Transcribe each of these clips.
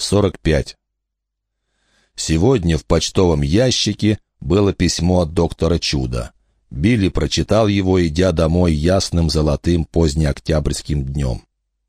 45. Сегодня в почтовом ящике было письмо от доктора Чуда. Билли прочитал его, идя домой ясным золотым позднеоктябрьским днем.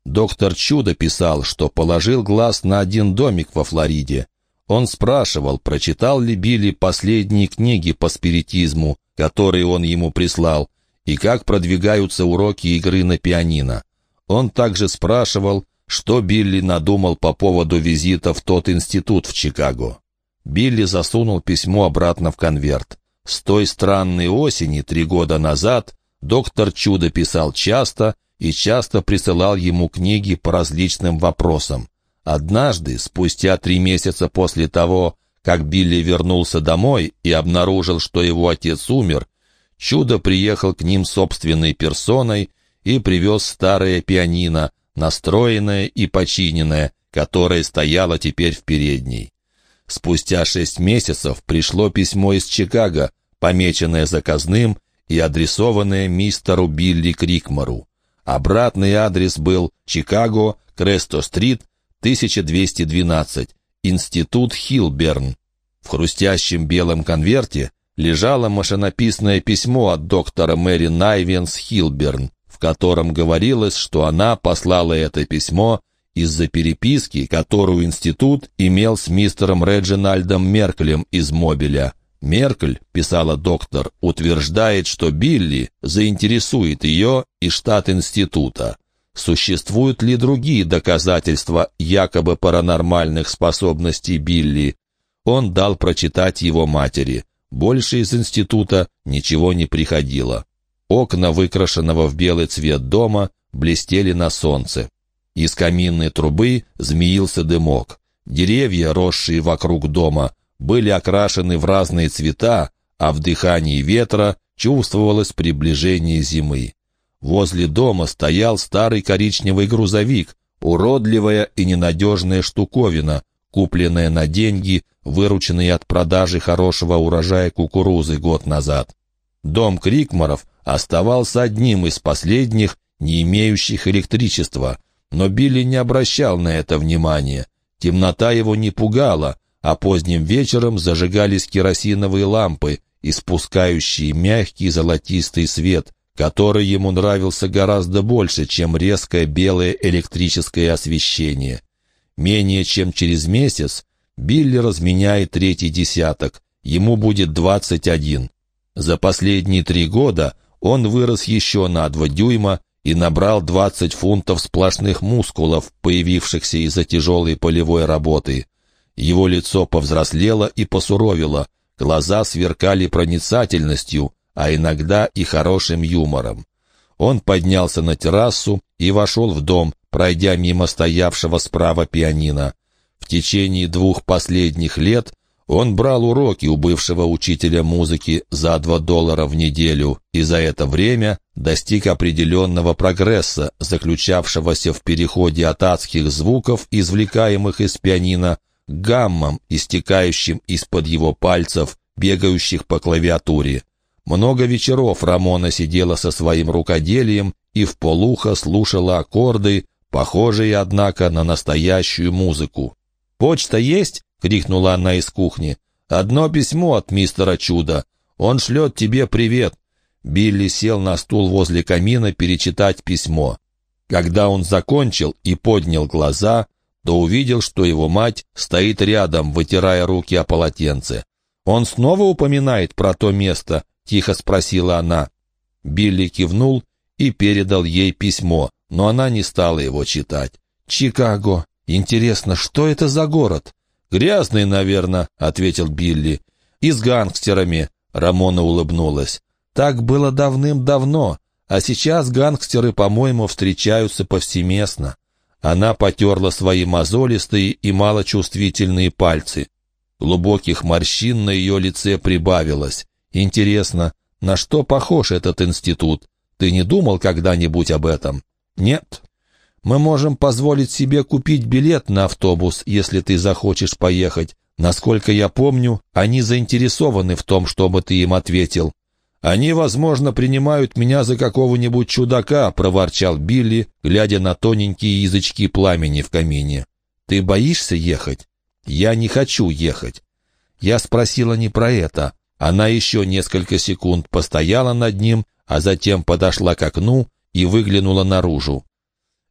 Доктор Чудо писал, что положил глаз на один домик во Флориде. Он спрашивал, прочитал ли Билли последние книги по спиритизму, которые он ему прислал, и как продвигаются уроки игры на пианино. Он также спрашивал, что Билли надумал по поводу визита в тот институт в Чикаго. Билли засунул письмо обратно в конверт. С той странной осени три года назад доктор Чудо писал часто и часто присылал ему книги по различным вопросам. Однажды, спустя три месяца после того, как Билли вернулся домой и обнаружил, что его отец умер, Чудо приехал к ним собственной персоной и привез старое пианино, настроенное и починенное, которое стояло теперь в передней. Спустя шесть месяцев пришло письмо из Чикаго, помеченное заказным и адресованное мистеру Билли Крикмару. Обратный адрес был Чикаго, Кресто-стрит, 1212, Институт Хилберн. В хрустящем белом конверте лежало машинописное письмо от доктора Мэри Найвенс Хилберн, котором говорилось, что она послала это письмо из-за переписки, которую институт имел с мистером Реджинальдом Мерклем из Мобиля. Меркль, писала доктор, утверждает, что Билли заинтересует ее и штат института. Существуют ли другие доказательства якобы паранормальных способностей Билли? Он дал прочитать его матери. Больше из института ничего не приходило. Окна выкрашенного в белый цвет дома блестели на солнце. Из каминной трубы змеился дымок. Деревья, росшие вокруг дома, были окрашены в разные цвета, а в дыхании ветра чувствовалось приближение зимы. Возле дома стоял старый коричневый грузовик, уродливая и ненадежная штуковина, купленная на деньги, вырученные от продажи хорошего урожая кукурузы год назад. Дом Крикмаров оставался одним из последних, не имеющих электричества, но Билли не обращал на это внимания. Темнота его не пугала, а поздним вечером зажигались керосиновые лампы, испускающие мягкий золотистый свет, который ему нравился гораздо больше, чем резкое белое электрическое освещение. Менее чем через месяц Билли разменяет третий десяток, ему будет 21. За последние три года он вырос еще на два дюйма и набрал 20 фунтов сплошных мускулов, появившихся из-за тяжелой полевой работы. Его лицо повзрослело и посуровило, глаза сверкали проницательностью, а иногда и хорошим юмором. Он поднялся на террасу и вошел в дом, пройдя мимо стоявшего справа пианино. В течение двух последних лет он брал уроки у бывшего учителя музыки за два доллара в неделю и за это время достиг определенного прогресса, заключавшегося в переходе от адских звуков, извлекаемых из пианино, гаммам, истекающим из-под его пальцев, бегающих по клавиатуре. Много вечеров Рамона сидела со своим рукоделием и в полухо слушала аккорды, похожие, однако, на настоящую музыку. «Почта есть?» — крикнула она из кухни. «Одно письмо от мистера Чуда. Он шлет тебе привет». Билли сел на стул возле камина перечитать письмо. Когда он закончил и поднял глаза, то увидел, что его мать стоит рядом, вытирая руки о полотенце. «Он снова упоминает про то место?» — тихо спросила она. Билли кивнул и передал ей письмо, но она не стала его читать. «Чикаго. Интересно, что это за город?» «Грязный, наверное», — ответил Билли. «И с гангстерами», — Рамона улыбнулась. «Так было давным-давно, а сейчас гангстеры, по-моему, встречаются повсеместно». Она потерла свои мозолистые и малочувствительные пальцы. Глубоких морщин на ее лице прибавилось. Интересно, на что похож этот институт? Ты не думал когда-нибудь об этом? Нет. Мы можем позволить себе купить билет на автобус, если ты захочешь поехать. Насколько я помню, они заинтересованы в том, чтобы ты им ответил. «Они, возможно, принимают меня за какого-нибудь чудака», — проворчал Билли, глядя на тоненькие язычки пламени в камине. Ты боишься ехать? Я не хочу ехать. Я спросила не про это. Она еще несколько секунд постояла над ним, а затем подошла к окну и выглянула наружу.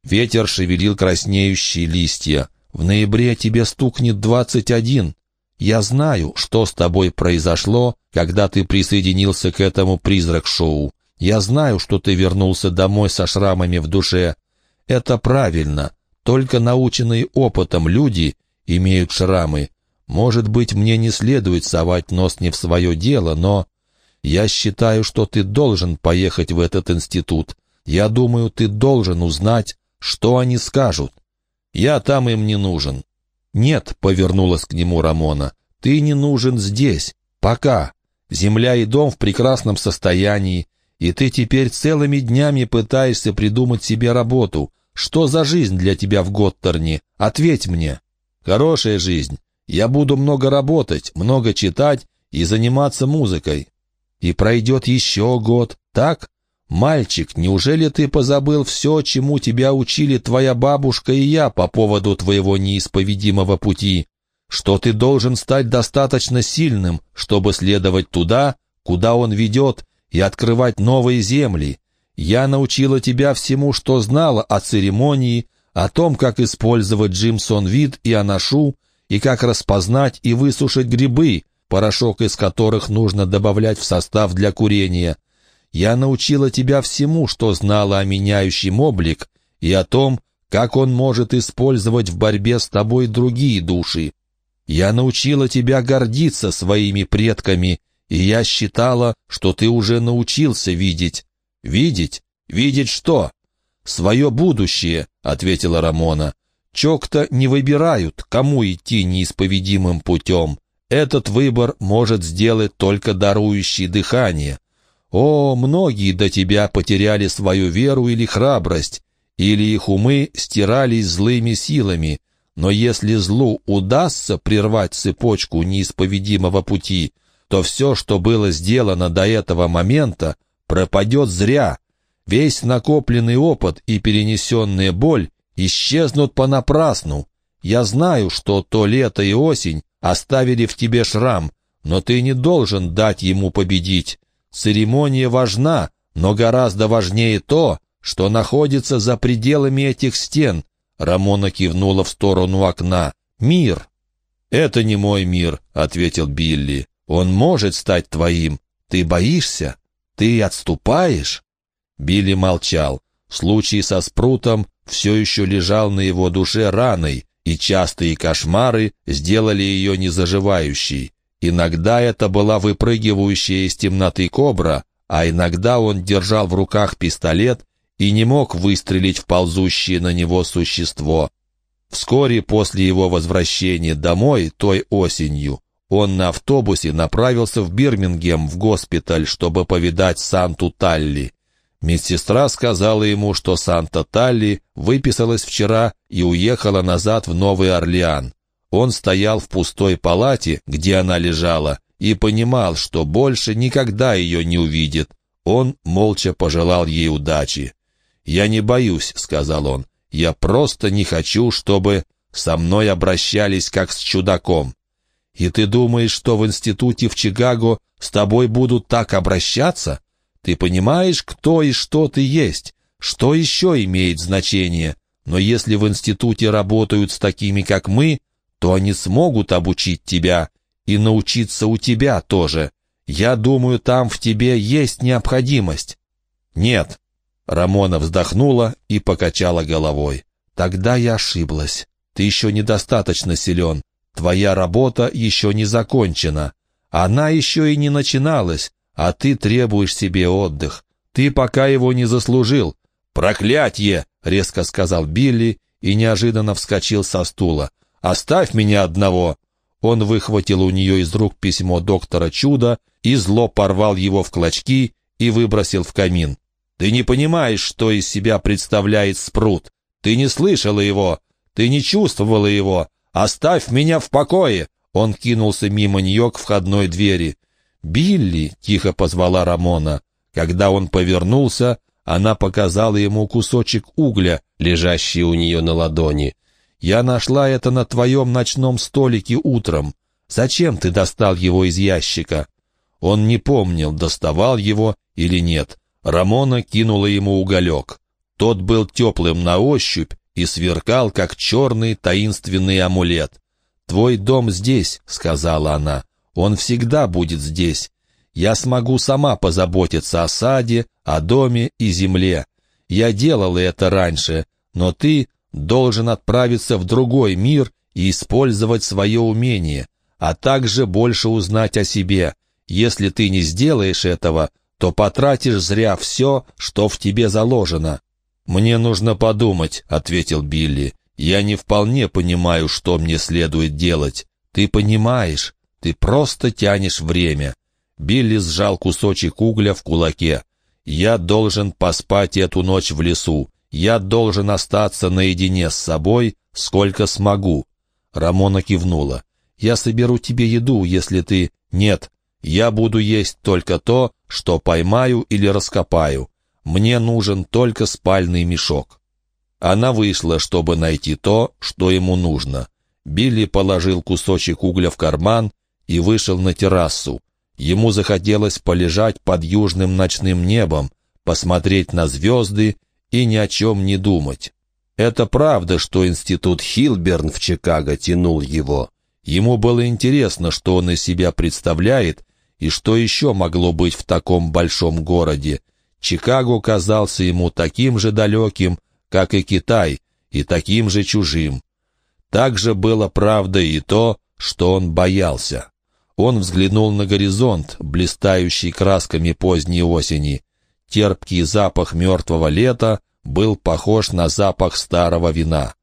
Ветер шевелил краснеющие листья. «В ноябре тебе стукнет двадцать один. Я знаю, что с тобой произошло, когда ты присоединился к этому призрак-шоу. Я знаю, что ты вернулся домой со шрамами в душе. Это правильно. Только наученные опытом люди имеют шрамы. Может быть, мне не следует совать нос не в свое дело, но... Я считаю, что ты должен поехать в этот институт. Я думаю, ты должен узнать, что они скажут. Я там им не нужен. Нет, повернулась к нему Рамона, ты не нужен здесь. Пока. Земля и дом в прекрасном состоянии, и ты теперь целыми днями пытаешься придумать себе работу. Что за жизнь для тебя в Готтерне? Ответь мне. Хорошая жизнь. Я буду много работать, много читать и заниматься музыкой. И пройдет еще год, так? Мальчик, неужели ты позабыл все, чему тебя учили твоя бабушка и я по поводу твоего неисповедимого пути? Что ты должен стать достаточно сильным, чтобы следовать туда, куда он ведет, и открывать новые земли. Я научила тебя всему, что знала о церемонии, о том, как использовать Джимсон вид и анашу, и как распознать и высушить грибы, порошок из которых нужно добавлять в состав для курения. Я научила тебя всему, что знала о меняющем облик и о том, как он может использовать в борьбе с тобой другие души. Я научила тебя гордиться своими предками, и я считала, что ты уже научился видеть. Видеть? Видеть что? Свое будущее, — ответила Рамона. Чок-то не выбирают, кому идти неисповедимым путем. Этот выбор может сделать только дарующий дыхание. О, многие до тебя потеряли свою веру или храбрость, или их умы стирались злыми силами. Но если злу удастся прервать цепочку неисповедимого пути, то все, что было сделано до этого момента, пропадет зря. Весь накопленный опыт и перенесенная боль исчезнут понапрасну. Я знаю, что то лето и осень оставили в тебе шрам, но ты не должен дать ему победить. Церемония важна, но гораздо важнее то, что находится за пределами этих стен. Рамона кивнула в сторону окна. «Мир!» «Это не мой мир», — ответил Билли. «Он может стать твоим. Ты боишься? Ты отступаешь?» Билли молчал. Случай со Спрутом все еще лежал на его душе раной, и частые кошмары сделали ее незаживающей. Иногда это была выпрыгивающая из темноты кобра, а иногда он держал в руках пистолет и не мог выстрелить в ползущее на него существо. Вскоре после его возвращения домой той осенью он на автобусе направился в Бирмингем в госпиталь, чтобы повидать Санту Талли. Медсестра сказала ему, что Санта-Талли выписалась вчера и уехала назад в Новый Орлеан. Он стоял в пустой палате, где она лежала, и понимал, что больше никогда ее не увидит. Он молча пожелал ей удачи. «Я не боюсь», — сказал он. «Я просто не хочу, чтобы со мной обращались как с чудаком». «И ты думаешь, что в институте в Чикаго с тобой будут так обращаться?» Ты понимаешь, кто и что ты есть, что еще имеет значение. Но если в институте работают с такими, как мы, то они смогут обучить тебя и научиться у тебя тоже. Я думаю, там в тебе есть необходимость». «Нет». Рамона вздохнула и покачала головой. «Тогда я ошиблась. Ты еще недостаточно силен. Твоя работа еще не закончена. Она еще и не начиналась, а ты требуешь себе отдых. Ты пока его не заслужил. Проклятье! резко сказал Билли и неожиданно вскочил со стула. Оставь меня одного. Он выхватил у нее из рук письмо доктора Чуда и зло порвал его в клочки и выбросил в камин. Ты не понимаешь, что из себя представляет спрут. Ты не слышала его, ты не чувствовала его. Оставь меня в покое. Он кинулся мимо нее к входной двери. «Билли!» — тихо позвала Рамона. Когда он повернулся, она показала ему кусочек угля, лежащий у нее на ладони. Я нашла это на твоем ночном столике утром. Зачем ты достал его из ящика?» Он не помнил, доставал его или нет. Рамона кинула ему уголек. Тот был теплым на ощупь и сверкал, как черный таинственный амулет. «Твой дом здесь», — сказала она. «Он всегда будет здесь. Я смогу сама позаботиться о саде, о доме и земле. Я делала это раньше, но ты должен отправиться в другой мир и использовать свое умение, а также больше узнать о себе. Если ты не сделаешь этого, то потратишь зря все, что в тебе заложено». «Мне нужно подумать», — ответил Билли. «Я не вполне понимаю, что мне следует делать. Ты понимаешь, ты просто тянешь время». Билли сжал кусочек угля в кулаке. «Я должен поспать эту ночь в лесу. Я должен остаться наедине с собой, сколько смогу». Рамона кивнула. «Я соберу тебе еду, если ты...» «Нет, я буду есть только то, что поймаю или раскопаю. Мне нужен только спальный мешок». Она вышла, чтобы найти то, что ему нужно. Билли положил кусочек угля в карман и вышел на террасу. Ему захотелось полежать под южным ночным небом, посмотреть на звезды и ни о чем не думать. Это правда, что институт Хилберн в Чикаго тянул его. Ему было интересно, что он из себя представляет и что еще могло быть в таком большом городе? Чикаго казался ему таким же далеким, как и Китай, и таким же чужим. Также было правдой и то, что он боялся. Он взглянул на горизонт, блистающий красками поздней осени. Терпкий запах мертвого лета был похож на запах старого вина.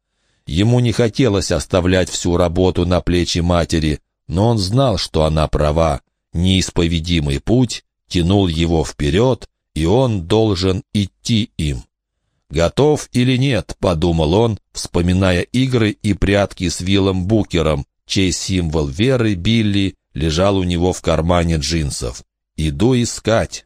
Ему не хотелось оставлять всю работу на плечи матери, но он знал, что она права неисповедимый путь тянул его вперед, и он должен идти им. «Готов или нет?» — подумал он, вспоминая игры и прятки с Виллом Букером, чей символ веры Билли лежал у него в кармане джинсов. «Иду искать».